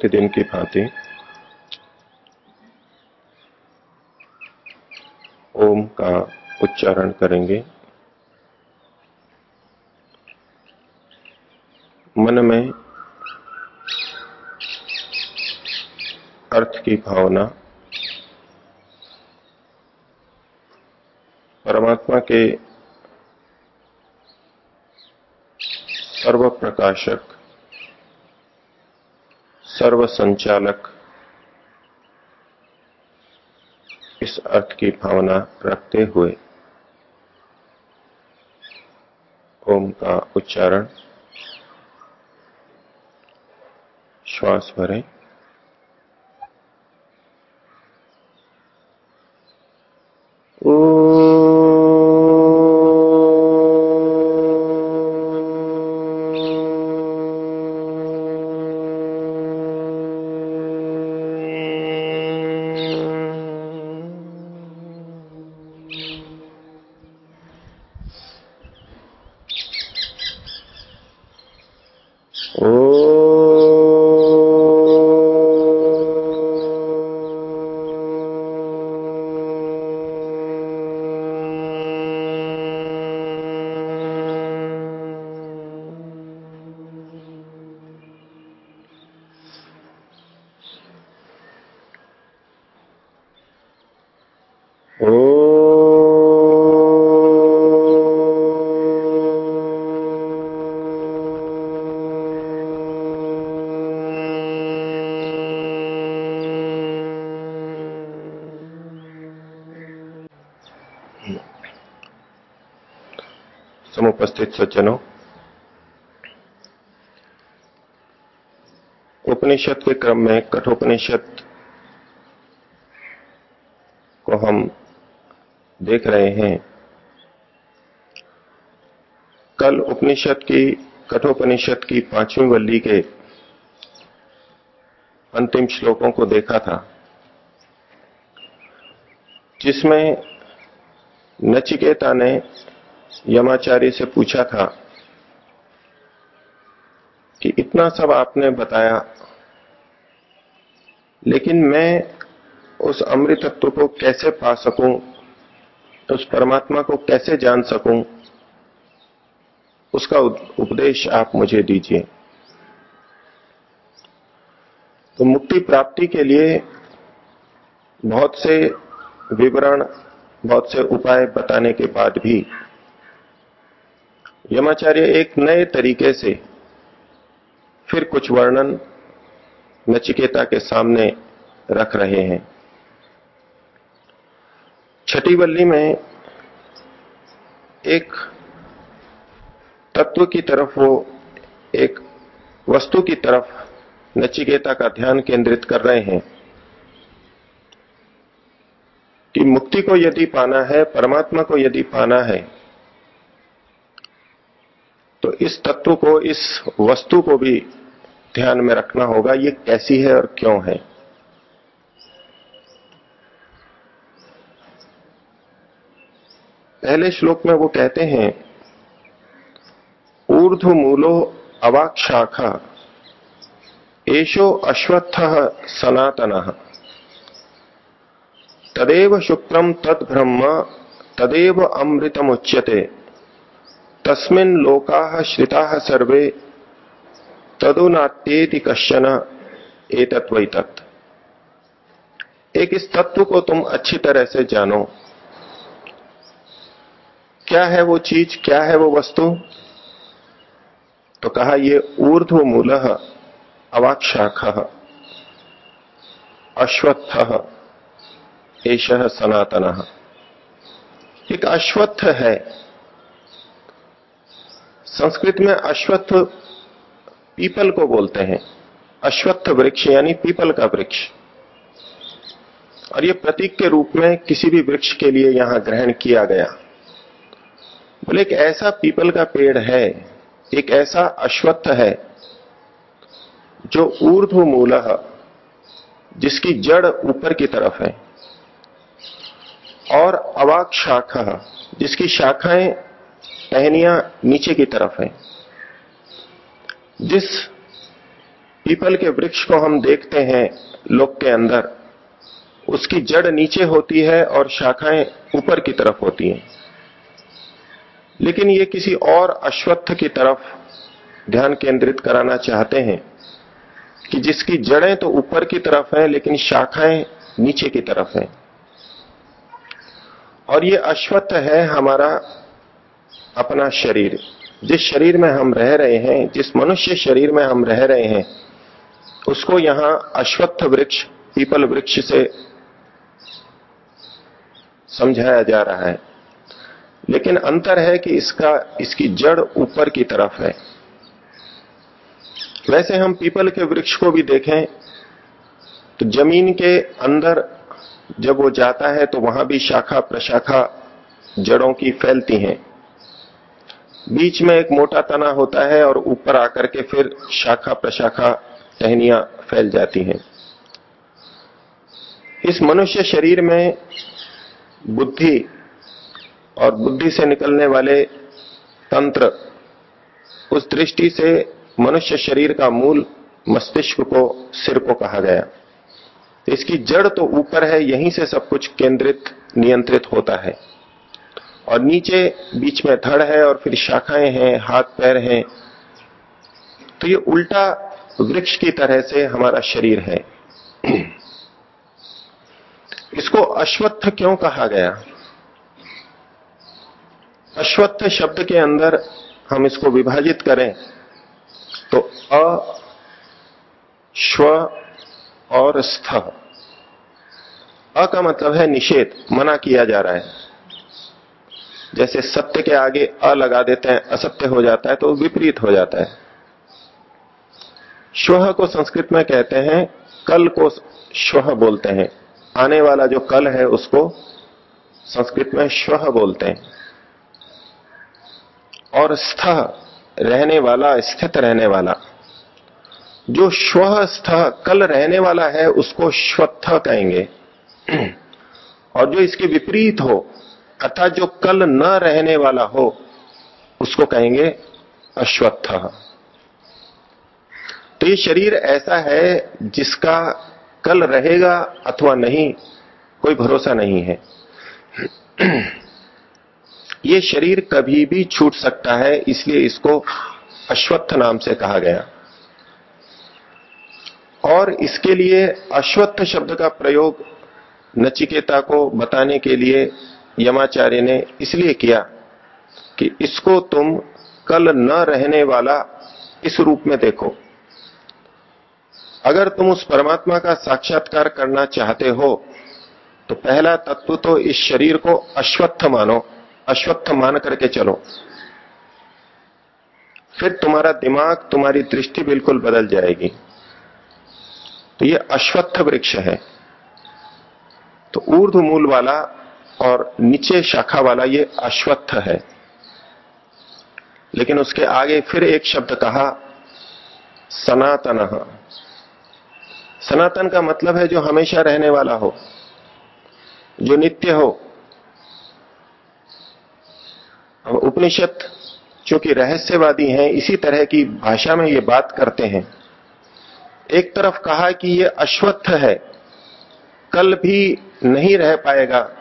प्रतिदिन की भांति। ओम का उच्चारण करेंगे। मन में अर्थ की भावना, परमात्मा के सर्व प्रकाशक सर्व संचालक इस अर्थ की भावना रखते हुए ओम का उच्चारण श्वास भरें। समुपस्थित सज्जनों उपनिषद के क्रम में कठोपनिषद को हम देख रहे हैं। कल उपनिषद की, कठोपनिषद की पांचवी वल्ली के अंतिम श्लोकों को देखा था, जिसमें नचिकेता ने यमाचार्य से पूछा था कि इतना सब आपने बताया, लेकिन मैं उस अमृत तत्व को कैसे पा सकूँ, उस परमात्मा को कैसे जान सकूँ? उसका उपदेश आप मुझे दीजिए। तो मुक्ति प्राप्ति के लिए बहुत से विवरण, बहुत से उपाय बताने के बाद भी यमाचार्य एक नए तरीके से फिर कुछ वर्णन नचिकेता के सामने रख रहे हैं। छठी वल्ली में एक तत्व की तरफ़ वो एक वस्तु की तरफ़ नचिकेता का ध्यान केंद्रित कर रहे हैं कि मुक्ति को यदि पाना है, परमात्मा को यदि पाना है तो इस तत्व को, इस वस्तु को भी ध्यान में रखना होगा, ये कैसी है और क्यों है? पहले श्लोक में वो कहते हैं ऊर्ध मूलो अवाक शाखा एशो अश्वत्थ सनातन। तदेव शुक्रम तद ब्रह्म तदेव अमृतमुच्यते। तस्मिन लोका श्रिता सर्वे तदुनात्येति कश्चन एतत्व एक इस तत्व को तुम अच्छी तरह से जानो। क्या है वो चीज़? क्या है वो वस्तु? तो कहा ये ऊर्ध्व मूल अवाक्षाख अश्वत्थ एश सनातन। एक अश्वत्थ है संस्कृत में अश्वत्थ पीपल को बोलते हैं। अश्वत्थ वृक्ष, यानी पीपल का वृक्ष। और यह प्रतीक के रूप में किसी भी वृक्ष के लिए यहाँ ग्रहण किया गया। बोले, एक ऐसा पीपल का पेड़ है, एक ऐसा अश्वत्थ है, जो ऊर्ध्व मूल जिसकी जड़ ऊपर की तरफ़ है, और अवाक शाखा, जिसकी शाखाएँ टहनियाँ नीचे की तरफ़ है। जिस पीपल के वृक्ष को हम देखते हैं लोक के अंदर, उसकी जड़ नीचे होती है और शाखाएँ ऊपर की तरफ़ होती हैं। लेकिन ये किसी और अश्वत्थ की तरफ़ ध्यान केंद्रित कराना चाहते हैं कि जिसकी जड़ें तो ऊपर की तरफ़ हैं, लेकिन शाखाएँ नीचे की तरफ़ हैं। और ये अश्वत्थ है हमारा अपना शरीर। जिस शरीर में हम रह रहे हैं, जिस मनुष्य शरीर में हम रह रहे हैं, उसको यहाँ अश्वत्थ वृक्ष, पीपल वृक्ष से समझाया जा रहा है। लेकिन अंतर है कि इसका, इसकी जड़ ऊपर की तरफ़ है। वैसे हम पीपल के वृक्ष को भी देखें तो ज़मीन के अंदर जब वो जाता है तो वहाँ भी शाखा प्रशाखा जड़ों की फैलती हैं। बीच में एक मोटा तना होता है और ऊपर आकर के फिर शाखा प्रशाखा टहनियाँ फैल जाती हैं। इस मनुष्य शरीर में बुद्धि और बुद्धि से निकलने वाले तंत्र उस दृष्टि से मनुष्य शरीर का मूल मस्तिष्क को सिर को कहा गया। इसकी जड़ तो ऊपर है, यहीं से सब कुछ केंद्रित, नियंत्रित होता है। और नीचे बीच में धड़ है और फिर शाखाएँ हैं, हाथ पैर हैं। तो ये उल्टा वृक्ष की तरह से हमारा शरीर है। इसको अश्वत्थ क्यों कहा गया? अश्वत्थ शब्द के अंदर हम इसको विभाजित करें तो अ, श्व और स्थ। अ का मतलब है निषेध, मना किया जा रहा है। जैसे सत्य के आगे अ लगा देते हैं, असत्य हो जाता है तो विपरीत हो जाता है। श्व को संस्कृत में कहते हैं, कल को श्व बोलते हैं। आने वाला जो कल है, उसको संस्कृत में श्व बोलते हैं। और स्थ रहने वाला, स्थित रहने वाला। जो श्व स्थ कल रहने वाला है, उसको श्वत्थ कहेंगे। और जो इसके विपरीत हो अर्थात जो कल न रहने वाला हो, उसको कहेंगे अश्वत्थ। तो ये शरीर ऐसा है जिसका कल रहेगा अथवा नहीं, कोई भरोसा नहीं है। ये शरीर कभी भी छूट सकता है, इसलिए इसको अश्वत्थ नाम से कहा गया। और इसके लिए अश्वत्थ शब्द का प्रयोग नचिकेता को बताने के लिए यमाचार्य ने इसलिए किया कि इसको तुम कल न रहने वाला इस रूप में देखो। अगर तुम उस परमात्मा का साक्षात्कार करना चाहते हो तो पहला तत्व तो इस शरीर को अश्वत्थ मानो, अश्वत्थ मान करके चलो। फिर तुम्हारा दिमाग, तुम्हारी दृष्टि बिल्कुल बदल जाएगी। तो ये अश्वत्थ वृक्ष है। तो ऊर्ध मूल वाला और नीचे शाखा वाला ये अश्वत्थ है। लेकिन उसके आगे फिर एक शब्द कहा, सनातन। सनातन का मतलब है जो हमेशा रहने वाला हो, जो नित्य हो। अब उपनिषद चूँकि रहस्यवादी हैं, इसी तरह की भाषा में ये बात करते हैं। एक तरफ़ कहा कि ये अश्वत्थ है, कल भी नहीं रह पाएगा।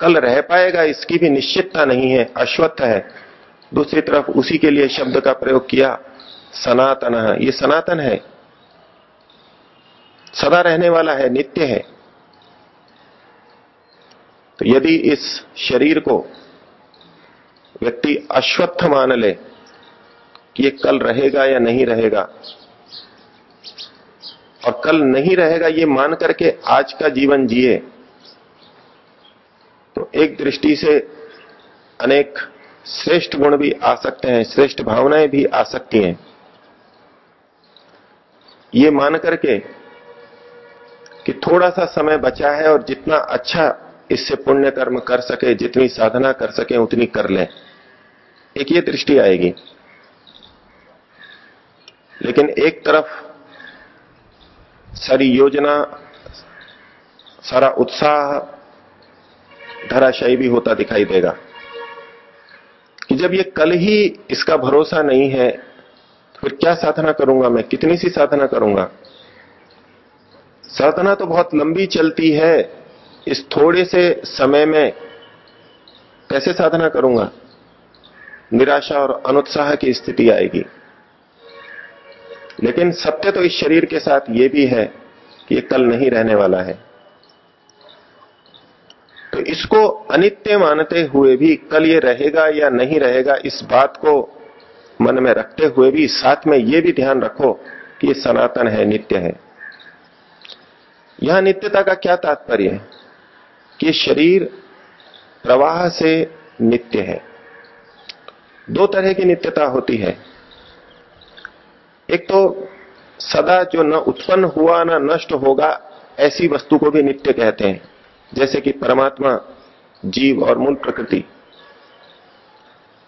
कल रह पाएगा, इसकी भी निश्चितता नहीं है, अश्वत्थ है। दूसरी तरफ़ उसी के लिए शब्द का प्रयोग किया, सनातन ये सनातन है। सदा रहने वाला है, नित्य है। तो यदि इस शरीर को व्यक्ति अश्वत्थ मान ले कि ये कल रहेगा या नहीं रहेगा, और कल नहीं रहेगा ये मान करके आज का जीवन जिए एक दृष्टि से अनेक श्रेष्ठ गुण भी आ सकते हैं, श्रेष्ठ भावनाएँ भी आ सकती हैं। ये मान करके कि थोड़ा सा समय बचा है और जितना अच्छा इससे पुण्य कर्म कर सके, जितनी साधना कर सके, उतनी कर ले। एक ये दृष्टि आएगी। लेकिन एक तरफ़ सारी योजना, सारा उत्साह धराशायी भी होता दिखाई देगा कि जब ये कल ही इसका भरोसा नहीं है तो फिर क्या साधना करूँगा मैं? कितनी सी साधना करूँगा? साधना तो बहुत लंबी चलती है। इस थोड़े से समय में कैसे साधना करूँगा? निराशा और अनुत्साह की स्थिति आएगी। लेकिन सत्य तो इस शरीर के साथ यह भी है कि ये कल नहीं रहने वाला है। इसको अनित्य मानते हुए भी कल ये रहेगा या नहीं रहेगा, इस बात को मन में रखते हुए भी, साथ में ये भी ध्यान रखो कि ये सनातन है, नित्य है। यहाँ नित्यता का क्या तात्पर्य है? कि शरीर प्रवाह से नित्य है। दो तरह की नित्यता होती है। एक तो सदा जो न उत्पन्न हुआ, न नष्ट होगा, ऐसी वस्तु को भी नित्य कहते हैं। जैसे कि परमात्मा, जीव और मूल प्रकृति।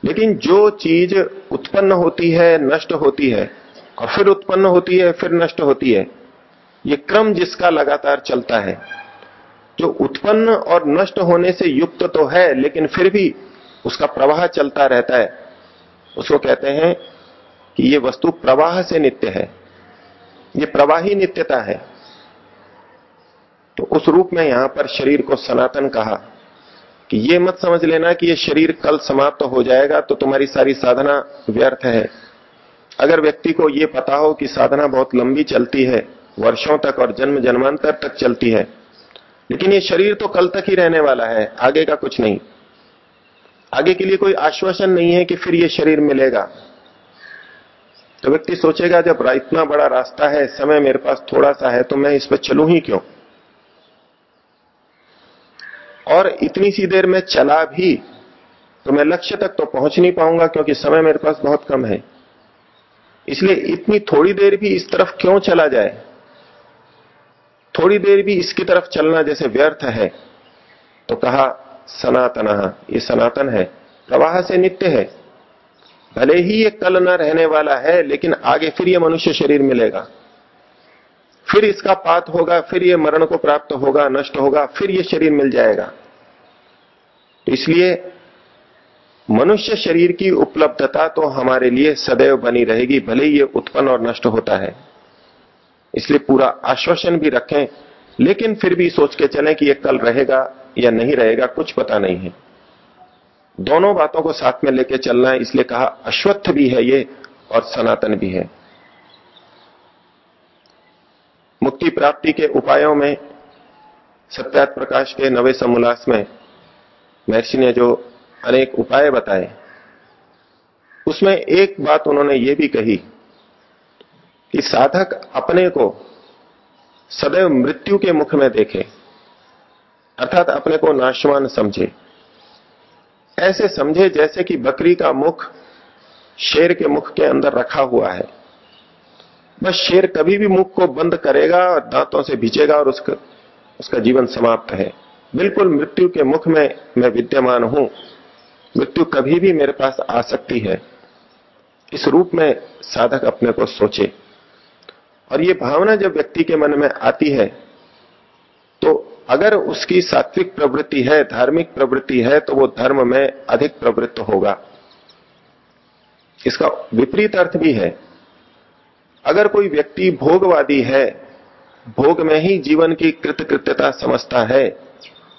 लेकिन जो चीज़ उत्पन्न होती है, नष्ट होती है, और फिर उत्पन्न होती है, फिर नष्ट होती है, ये क्रम जिसका लगातार चलता है। जो उत्पन्न और नष्ट होने से युक्त तो है, लेकिन फिर भी उसका प्रवाह चलता रहता है। उसको कहते हैं कि ये वस्तु प्रवाह से नित्य है। ये प्रवाही नित्यता है। तो उस रूप में यहाँ पर शरीर को सनातन कहा कि ये मत समझ लेना कि ये शरीर कल समाप्त तो हो जाएगा तो तुम्हारी सारी साधना व्यर्थ है। अगर व्यक्ति को ये पता हो कि साधना बहुत लंबी चलती है, वर्षों तक और जन्म जन्मांतर तक चलती है, लेकिन ये शरीर तो कल तक ही रहने वाला है, आगे का कुछ नहीं। आगे के लिए कोई आश्वासन नहीं है कि फिर ये शरीर मिलेगा। तो व्यक्ति सोचेगा, जब इतना बड़ा रास्ता है, समय मेरे पास थोड़ा सा है तो मैं इस पर चलू ही क्यों? और इतनी सी देर में चला भी तो मैं लक्ष्य तक तो पहुँच नहीं पाऊँगा क्योंकि समय मेरे पास बहुत कम है। इसलिए इतनी थोड़ी देर भी इस तरफ़ क्यों चला जाए? थोड़ी देर भी इसकी तरफ़ चलना जैसे व्यर्थ है। तो कहा, सनातन, ये सनातन है, प्रवाह से नित्य है। भले ही ये कल न रहने वाला है, लेकिन आगे फिर ये मनुष्य शरीर मिलेगा। फिर इसका पात होगा, फिर ये मरण को प्राप्त होगा, नष्ट होगा, फिर ये शरीर मिल जाएगा। तो इसलिए मनुष्य शरीर की उपलब्धता तो हमारे लिए सदैव बनी रहेगी, भले ही ये उत्पन्न और नष्ट होता है। इसलिए पूरा आश्वासन भी रखें, लेकिन फिर भी सोच के चलें कि ये कल रहेगा या नहीं रहेगा, कुछ पता नहीं है। दोनों बातों को साथ में लेके चलना है, इसलिए कहा अश्वत्थ भी है ये और सनातन भी है। मुक्ति प्राप्ति के उपायों में सत्यात प्रकाश के नवे समोल्लास में महर्षि ने जो अनेक उपाय बताए, उसमें एक बात उन्होंने ये भी कही कि साधक अपने को सदैव मृत्यु के मुख में देखे, अर्थात अपने को नाशवान समझे। ऐसे समझे जैसे कि बकरी का मुख शेर के मुख के अंदर रखा हुआ है। बस शेर कभी भी मुख को बंद करेगा और दांतों से भिजेगा और उसका उसका जीवन समाप्त है। बिल्कुल मृत्यु के मुख में मैं विद्यमान हूँ। मृत्यु कभी भी मेरे पास आ सकती है। इस रूप में साधक अपने को सोचे। और ये भावना जब व्यक्ति के मन में आती है तो अगर उसकी सात्विक प्रवृत्ति है, धार्मिक प्रवृत्ति है तो वो धर्म में अधिक प्रवृत्त होगा। इसका विपरीत अर्थ भी है। अगर कोई व्यक्ति भोगवादी है, भोग में ही जीवन की कृतकृत्यता समझता है,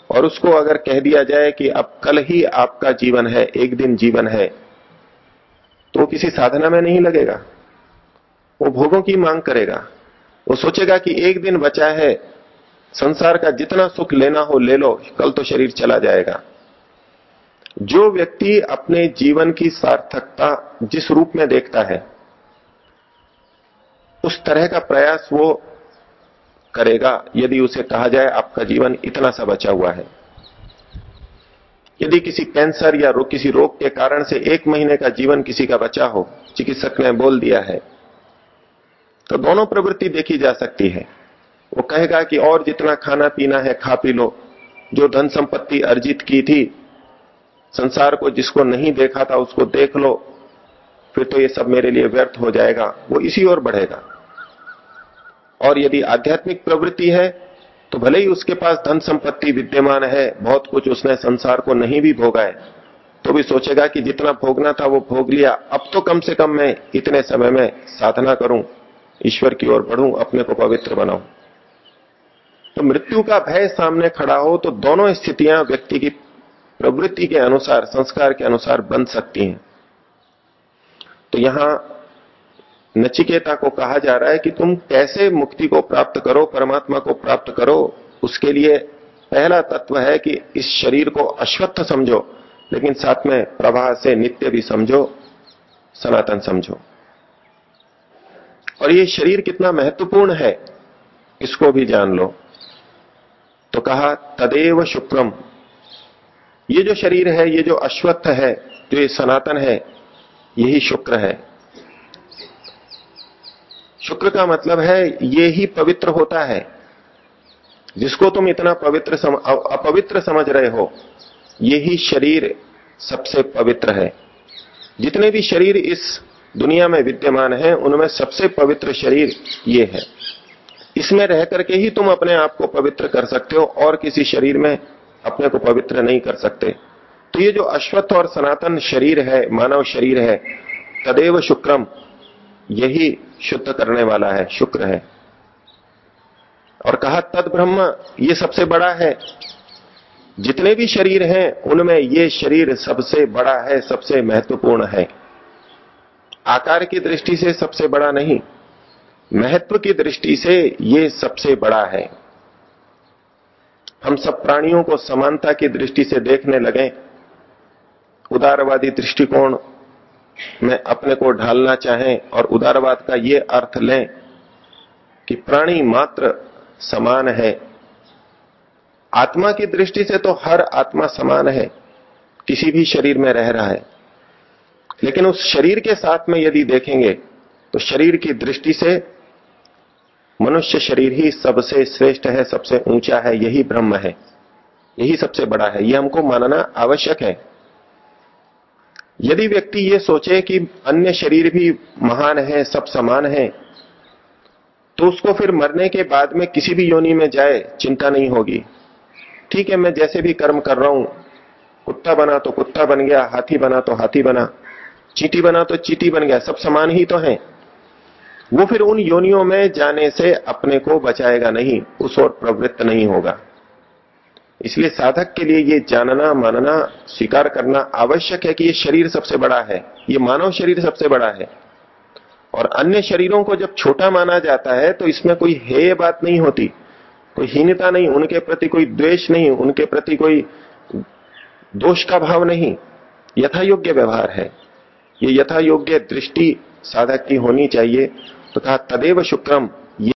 और उसको अगर कह दिया जाए कि अब कल ही आपका जीवन है, एक दिन जीवन है तो किसी साधना में नहीं लगेगा। वो भोगों की मांग करेगा। वो सोचेगा कि एक दिन बचा है, संसार का जितना सुख लेना हो ले लो, कल तो शरीर चला जाएगा। जो व्यक्ति अपने जीवन की सार्थकता जिस रूप में देखता है उस तरह का प्रयास वो करेगा यदि उसे कहा जाए आपका जीवन इतना सा बचा हुआ है। यदि किसी कैंसर या रो, किसी रोग के कारण से एक महीने का जीवन किसी का बचा हो चिकित्सक ने बोल दिया है तो दोनों प्रवृत्ति देखी जा सकती है। वो कहेगा कि और जितना खाना पीना है खा पी लो। जो धन संपत्ति अर्जित की थी संसार को जिसको नहीं देखा था उसको देख लो फिर तो ये सब मेरे लिए व्यर्थ हो जाएगा वो इसी ओर बढ़ेगा। और यदि आध्यात्मिक प्रवृत्ति है तो भले ही उसके पास धन संपत्ति विद्यमान है, बहुत कुछ उसने संसार को नहीं भी भोगा है तो भी सोचेगा कि जितना भोगना था वो भोग लिया। अब तो कम से कम मैं इतने समय में साधना करूँ, ईश्वर की ओर बढ़ूं, अपने को पवित्र बनाऊँ। तो मृत्यु का भय सामने खड़ा हो तो दोनों स्थितियाँ व्यक्ति की प्रवृत्ति के अनुसार, संस्कार के अनुसार बन सकती हैं। तो यहाँ नचिकेता को कहा जा रहा है कि तुम कैसे मुक्ति को प्राप्त करो, परमात्मा को प्राप्त करो, उसके लिए पहला तत्व है कि इस शरीर को अश्वत्थ समझो, लेकिन साथ में प्रवाह से नित्य भी समझो, सनातन समझो। और ये शरीर कितना महत्वपूर्ण है, इसको भी जान लो। तो कहा, तदेव शुक्रम। ये जो शरीर है, ये जो अश्वत्थ है, जो ये सनातन है, यही शुक्र है। शुक्र का मतलब है ये ही पवित्र होता है। जिसको तुम इतना पवित्र सम, अपवित्र समझ रहे हो ये ही शरीर सबसे पवित्र है। जितने भी शरीर इस दुनिया में विद्यमान है उनमें सबसे पवित्र शरीर ये है। इसमें रह करके ही तुम अपने आप को पवित्र कर सकते हो और किसी शरीर में अपने को पवित्र नहीं कर सकते। तो ये जो अश्वत्थ और सनातन शरीर है मानव शरीर है तदेव शुक्रम। यही शुद्ध करने वाला है, शुक्र है। और कहा, तद ब्रह्म ये सबसे बड़ा है। जितने भी शरीर हैं, उनमें ये शरीर सबसे बड़ा है, सबसे महत्वपूर्ण है। आकार की दृष्टि से सबसे बड़ा नहीं, महत्व की दृष्टि से ये सबसे बड़ा है। हम सब प्राणियों को समानता की दृष्टि से देखने लगे। उदारवादी दृष्टिकोण में अपने को ढालना चाहें और उदारवाद का ये अर्थ लें कि प्राणी मात्र समान है। आत्मा की दृष्टि से तो हर आत्मा समान है, किसी भी शरीर में रह रहा है। लेकिन उस शरीर के साथ में यदि देखेंगे तो शरीर की दृष्टि से मनुष्य शरीर ही सबसे श्रेष्ठ है, सबसे ऊँचा है, यही ब्रह्म है, यही सबसे बड़ा है। यह हमको मानना आवश्यक है। यदि व्यक्ति ये सोचे कि अन्य शरीर भी महान है, सब समान है तो उसको फिर मरने के बाद में किसी भी योनि में जाए, चिंता नहीं होगी। ठीक है, मैं जैसे भी कर्म कर रहा हूँ, कुत्ता बना तो कुत्ता बन गया, हाथी बना तो हाथी बना, चीटी बना तो चीटी बन गया, सब समान ही तो है। वो फिर उन योनियों में जाने से अपने को बचाएगा नहीं, उस ओर प्रवृत्त नहीं होगा। इसलिए साधक के लिए ये जानना, मानना, स्वीकार करना आवश्यक है कि ये शरीर सबसे बड़ा है। ये मानव शरीर सबसे बड़ा है। और अन्य शरीरों को जब छोटा माना जाता है तो इसमें कोई हेय बात नहीं होती। कोई हीनता नहीं, उनके प्रति कोई द्वेष नहीं, उनके प्रति कोई दोष का भाव नहीं। यथा योग्य व्यवहार है। ये यथा योग्य दृष्टि साधक की होनी चाहिए, तथा तो तदेव शुक्रम ये